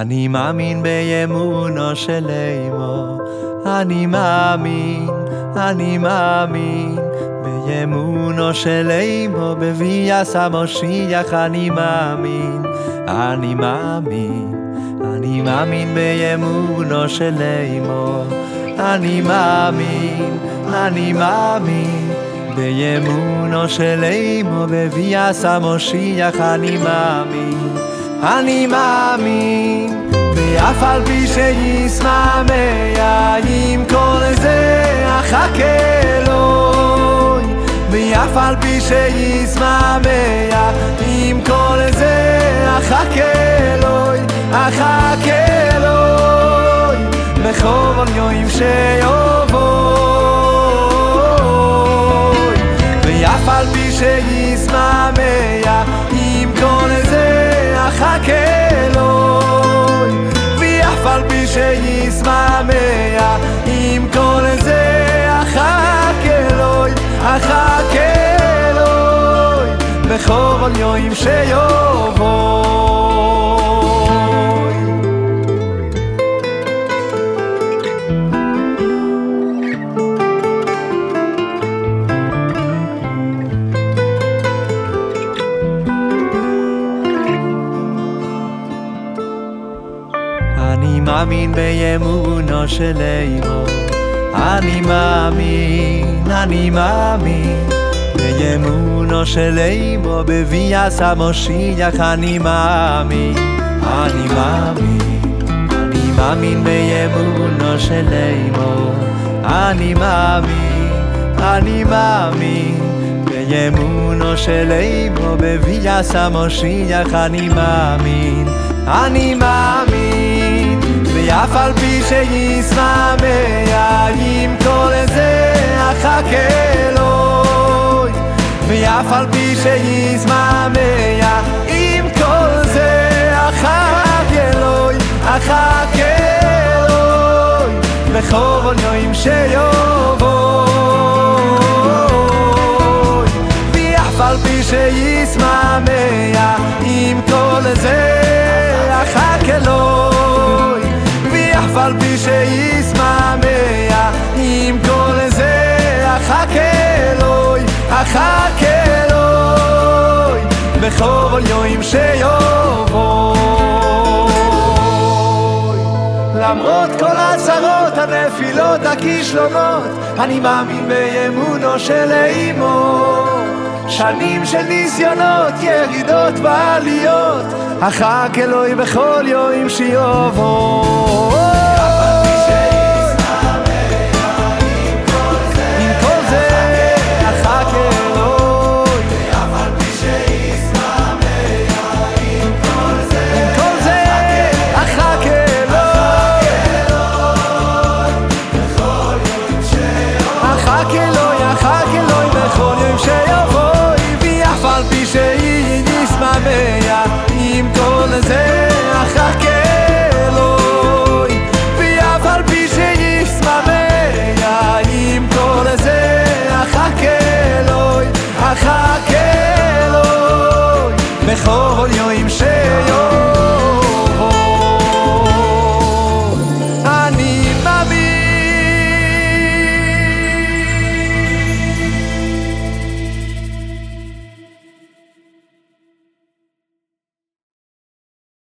אני מאמין באמונו של אימו, אני מאמין, אני מאמין באמונו של אימו, בביאס המושיח אני מאמין, אני מאמין, אני מאמין באמונו של אימו, אני מאמין, אני מאמין באמונו של אימו, בביאס המושיח אני מאמין אני מאמין, ואף על פי שישמע עם כל זה אחכה אלוהי, ואף על פי שישמע עם כל זה אחכה אלוהי, אחכה אלוהי, בכל יום שיבואי, ואף על פי שישמע בכל יום שיבוא אני מאמין באמונו של אימו. אני מאמין, אני מאמין באמונו של אימו בביאס המושיח אני מאמין. אני מאמין אני מאמין באמונו של אימו אני מאמין, אני מאמין באמונו של אימו בביאס המושיח אני מאמין. אני מאמין ואף על פי שישמע עם כל זה אחכה אלוהי ואף על פי שישמע עם כל זה אחכה אלוהי אחכה אלוהי בכל יום שיבואי ואף על פי שישמע עם כל זה אחכה אלוהי. ואף על פי שישמע עם כל זה אחכה אלוהי אלוהי בכל יום שיבואי למרות כל הצרות, הנפילות, הכישלונות אני מאמין באמונו של אימו שנים של ניסיונות, ירידות ועליות אחק אלוהי בכל יום שיבוא team goal is it.